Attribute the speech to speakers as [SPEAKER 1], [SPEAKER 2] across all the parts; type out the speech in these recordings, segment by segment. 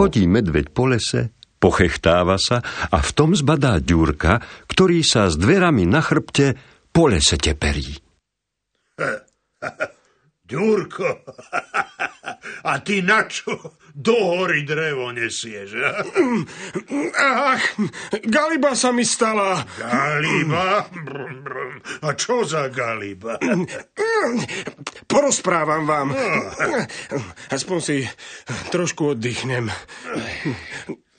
[SPEAKER 1] Chodí medveď po lese, pochechtáva sa a v tom zbadá Ďurka, ktorý sa s dverami na chrbte po lese teperí.
[SPEAKER 2] Ďurko, a ty na čo do hory drevo nesieš?
[SPEAKER 3] Ach, galiba sa mi stala.
[SPEAKER 2] Galiba? A čo za galiba?
[SPEAKER 3] Porozprávam vám. Aspoň si trošku oddychnem.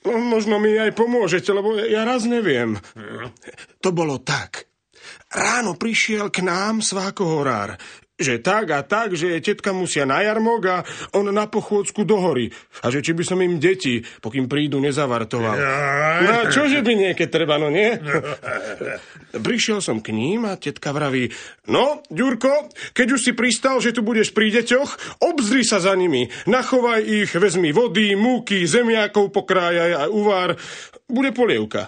[SPEAKER 3] Možno mi aj pomôžete, lebo ja raz neviem. To bolo tak. Ráno prišiel k nám sváko horár že tak a tak, že tetka musia na jarmok a on na pochôdzku do hory. A že či by som im deti, pokým prídu, nezavartoval. No a čože by niekedy treba, no nie? Prišiel som k ním a tetka vraví, no, Ďurko, keď už si pristal, že tu budeš pri deťoch, obzri sa za nimi, nachovaj ich, vezmi vody, múky, zemiakov pokrájaj a uvár, bude polievka.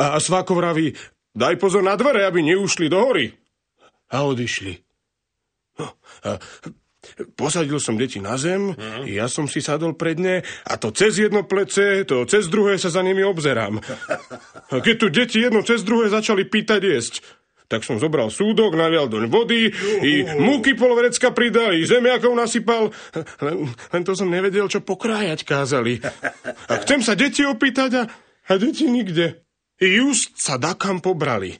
[SPEAKER 3] A Sváko vraví, daj pozor na dvere, aby neušli do hory. A odišli. Posadil som deti na zem, uh-huh. ja som si sadol pred ne a to cez jedno plece, to cez druhé sa za nimi obzerám. Keď tu deti jedno cez druhé začali pýtať jesť, tak som zobral súdok, nalial doň vody, i múky poloverecka pridal, i zemiakov nasypal, len, len to som nevedel, čo pokrájať kázali. A chcem sa deti opýtať a, a deti nikde. Just sa dakam pobrali.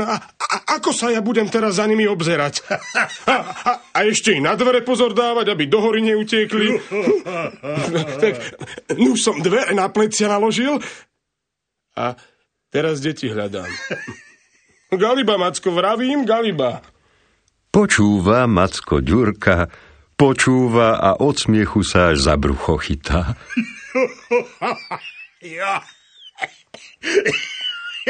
[SPEAKER 3] No a, a ako sa ja budem teraz za nimi obzerať? A, a, a ešte i na dvere pozor dávať, aby do hory neutiekli. tak už som dvere na plecia naložil a teraz deti hľadám. Galiba, Macko, vravím, Galiba.
[SPEAKER 1] Počúva Macko Ďurka, počúva a od smiechu sa až za brucho chytá.
[SPEAKER 2] ja.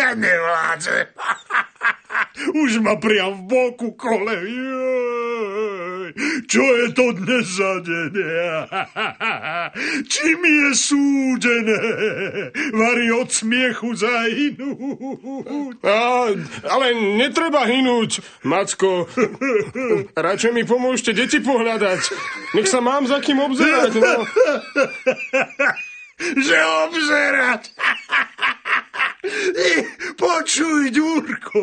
[SPEAKER 2] Ja nevládzem. Už ma priam v boku kole. Čo je to dnes za deň? Či mi je súdené? Vari od smiechu zahynúť.
[SPEAKER 3] ale netreba hynúť, Macko. Radšej mi pomôžte deti pohľadať. Nech sa mám za kým obzerať. No.
[SPEAKER 2] Že obzerať? Počuj, Ďurko,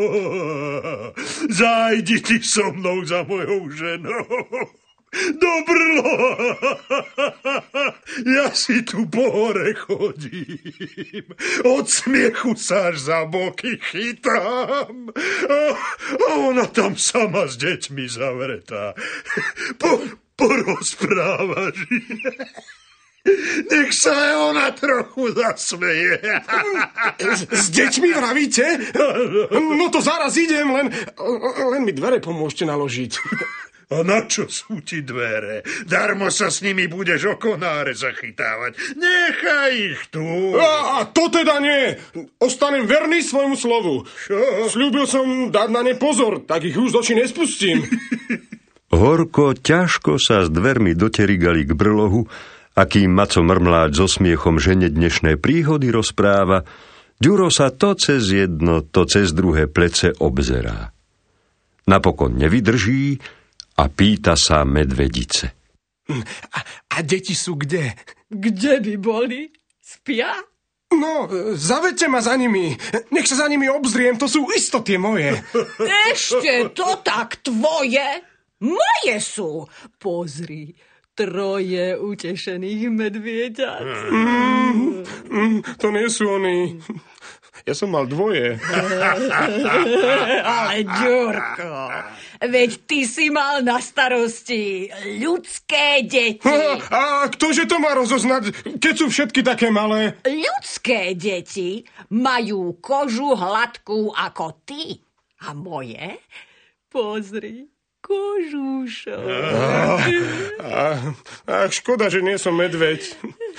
[SPEAKER 2] zajdi ti so mnou za mojou ženou. Dobrlo, ja si tu po hore chodím, od smiechu sa až za boky chytám a, a ona tam sama s deťmi zavretá. Po, porozprávaš. Nech sa aj ona trochu zasmeje.
[SPEAKER 3] S, s deťmi vravíte? No to zaraz idem, len, len mi dvere pomôžte naložiť.
[SPEAKER 2] A na čo sú ti dvere? Darmo sa s nimi budeš o konáre zachytávať. Nechaj ich tu.
[SPEAKER 3] A, a to teda nie. Ostanem verný svojmu slovu. Čo? Sľúbil som dať na ne pozor, tak ich už z očí nespustím.
[SPEAKER 1] Horko ťažko sa s dvermi doterigali k brlohu, Aký Maco Mrmláč so smiechom žene dnešné príhody rozpráva, Ďuro sa to cez jedno, to cez druhé plece obzerá. Napokon nevydrží a pýta sa medvedice.
[SPEAKER 3] A, a deti sú kde?
[SPEAKER 4] Kde by boli? Spia?
[SPEAKER 3] No, zavedte ma za nimi. Nech sa za nimi obzriem, to sú isto tie moje.
[SPEAKER 4] Ešte to tak tvoje? Moje sú. Pozri, troje utešených medvieďat.
[SPEAKER 3] Mm, mm, to nie sú oni. Ja som mal dvoje.
[SPEAKER 4] Ale Ďurko, veď ty si mal na starosti ľudské deti.
[SPEAKER 3] A, a ktože to má rozoznať, keď sú všetky také malé?
[SPEAKER 4] Ľudské deti majú kožu hladkú ako ty. A moje? Pozri, kožúšo.
[SPEAKER 3] Ach, škoda, že nie som medveď.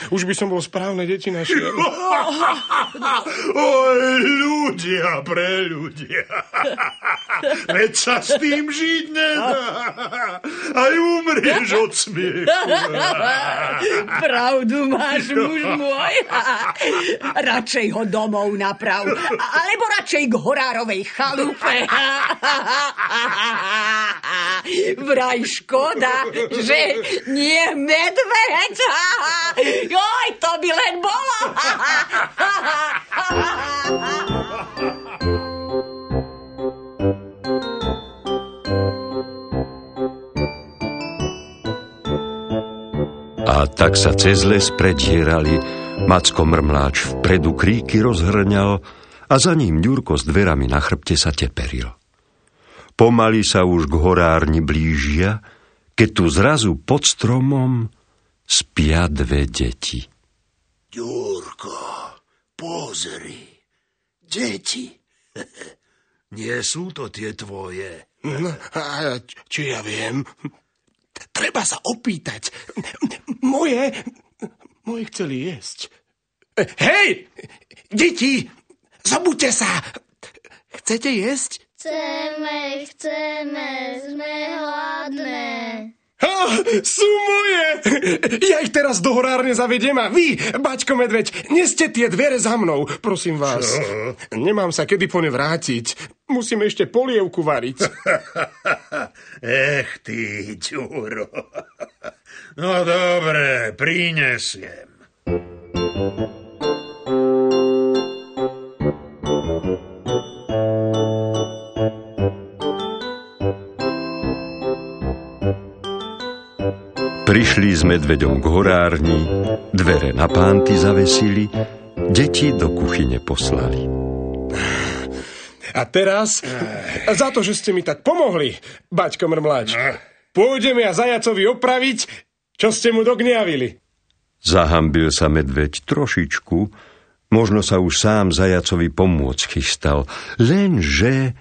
[SPEAKER 3] Už by som bol správne deti našiel.
[SPEAKER 2] Oj, ľudia pre ľudia. Veď sa s tým žiť nedá. Aj umrieš od smiechu.
[SPEAKER 4] Pravdu máš, muž môj. Radšej ho domov naprav. Alebo radšej k horárovej chalupe. Vraj škoda, že nie medveď. Joj, to by len bolo.
[SPEAKER 1] A tak sa cez les predierali, Macko Mrmláč vpredu kríky rozhrňal a za ním Ďurko s dverami na chrbte sa teperil. Pomaly sa už k horárni blížia, keď tu zrazu pod stromom spia dve deti.
[SPEAKER 5] Ďurko, pozri, deti. Nie sú to tie tvoje.
[SPEAKER 3] No, a či ja viem? Treba sa opýtať. Moje, moje chceli jesť. Hej, deti, zobudte sa. Chcete jesť?
[SPEAKER 6] Chceme, chceme, sme hladné.
[SPEAKER 3] Ha, sú moje! Ja ich teraz do horárne zavediem a vy, Bačko Medveď, neste tie dvere za mnou, prosím vás. Čo? Nemám sa kedy po ne vrátiť. Musím ešte polievku variť.
[SPEAKER 5] Ech ty, Ďuro. No dobre, prinesiem.
[SPEAKER 1] Prišli s medveďom k horárni, dvere na pánty zavesili, deti do kuchyne poslali.
[SPEAKER 3] A teraz, za to, že ste mi tak pomohli, Baťko Mrmláč, pôjdem ja zajacovi opraviť, čo ste mu dogniavili.
[SPEAKER 1] Zahambil sa medveď trošičku, možno sa už sám zajacovi pomôcť chystal, lenže